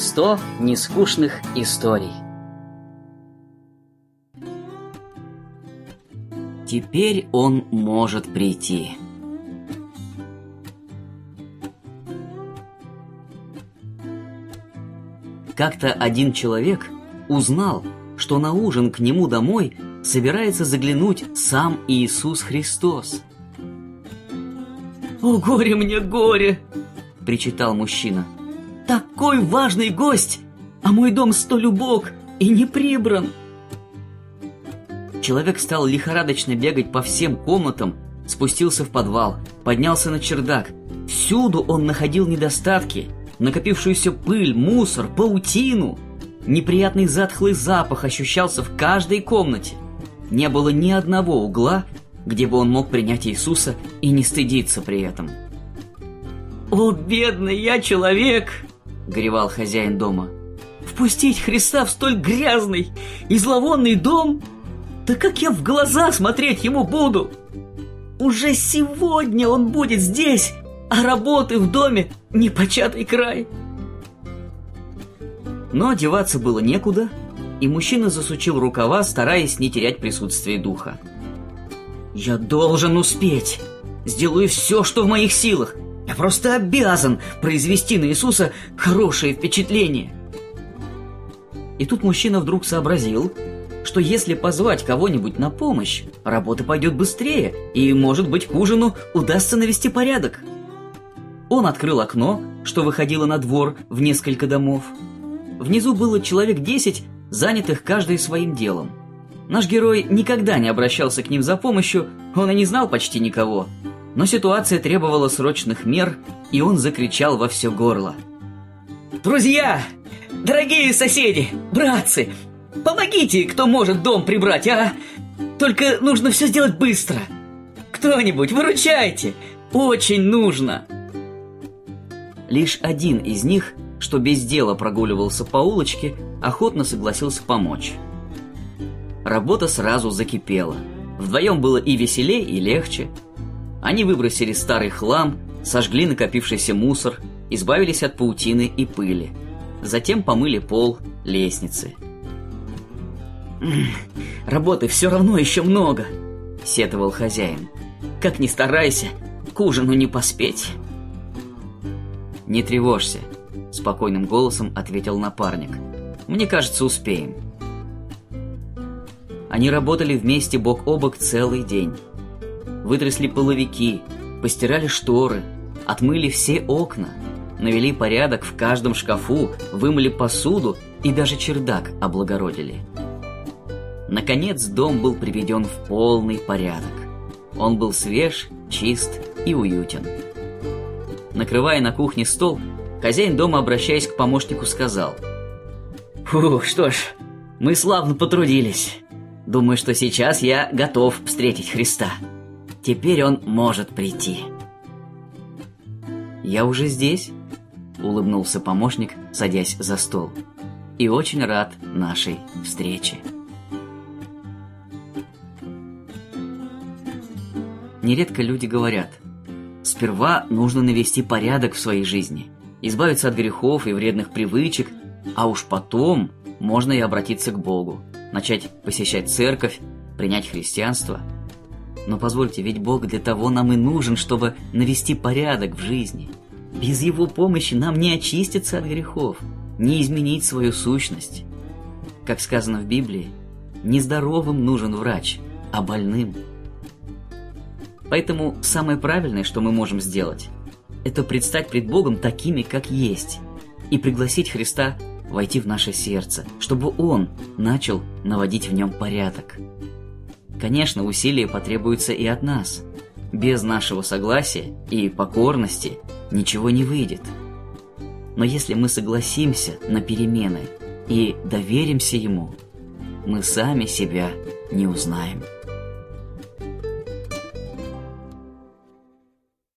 100 нескучных историй. Теперь он может прийти. Как-то один человек узнал, что на ужин к нему домой собирается заглянуть сам Иисус Христос. «О, горе мне, горе!» – причитал мужчина. «Такой важный гость, а мой дом столь убог и не прибран!» Человек стал лихорадочно бегать по всем комнатам, спустился в подвал, поднялся на чердак. Всюду он находил недостатки, накопившуюся пыль, мусор, паутину. Неприятный затхлый запах ощущался в каждой комнате. Не было ни одного угла, где бы он мог принять Иисуса и не стыдиться при этом. «О, бедный я человек!» — горевал хозяин дома. «Впустить Христа в столь грязный и зловонный дом? Да как я в глаза смотреть ему буду? Уже сегодня он будет здесь, а работы в доме непочатый край!» Но одеваться было некуда, и мужчина засучил рукава, стараясь не терять присутствие духа. Я должен успеть. Сделаю все, что в моих силах. Просто обязан произвести на Иисуса хорошее впечатление. И тут мужчина вдруг сообразил, что если позвать кого-нибудь на помощь, работа пойдет быстрее, и, может быть, к ужину удастся навести порядок. Он открыл окно, что выходило на двор в несколько домов. Внизу было человек десять, занятых каждый своим делом. Наш герой никогда не обращался к ним за помощью, он и не знал почти никого. Но ситуация требовала срочных мер, и он закричал во все горло. «Друзья! Дорогие соседи! Братцы! Помогите, кто может дом прибрать, а! Только нужно все сделать быстро! Кто-нибудь, выручайте! Очень нужно!» Лишь один из них, что без дела прогуливался по улочке, охотно согласился помочь. Работа сразу закипела. Вдвоем было и веселее, и легче. Они выбросили старый хлам, сожгли накопившийся мусор, избавились от паутины и пыли. Затем помыли пол, лестницы. «Работы все равно еще много», — сетовал хозяин. «Как ни старайся, к ужину не поспеть». «Не тревожься», — спокойным голосом ответил напарник. «Мне кажется, успеем». Они работали вместе бок о бок целый день. Вытрясли половики, постирали шторы, отмыли все окна, навели порядок в каждом шкафу, вымыли посуду и даже чердак облагородили. Наконец дом был приведен в полный порядок. Он был свеж, чист и уютен. Накрывая на кухне стол, хозяин дома, обращаясь к помощнику, сказал «Фу, что ж, мы славно потрудились. Думаю, что сейчас я готов встретить Христа. Теперь он может прийти. «Я уже здесь», — улыбнулся помощник, садясь за стол. «И очень рад нашей встрече». Нередко люди говорят, сперва нужно навести порядок в своей жизни, избавиться от грехов и вредных привычек, а уж потом можно и обратиться к Богу начать посещать церковь, принять христианство. Но позвольте, ведь Бог для того нам и нужен, чтобы навести порядок в жизни. Без Его помощи нам не очиститься от грехов, не изменить свою сущность. Как сказано в Библии, нездоровым нужен врач, а больным. Поэтому самое правильное, что мы можем сделать, это предстать пред Богом такими, как есть, и пригласить Христа войти в наше сердце, чтобы Он начал наводить в нем порядок. Конечно, усилия потребуются и от нас. Без нашего согласия и покорности ничего не выйдет. Но если мы согласимся на перемены и доверимся Ему, мы сами себя не узнаем.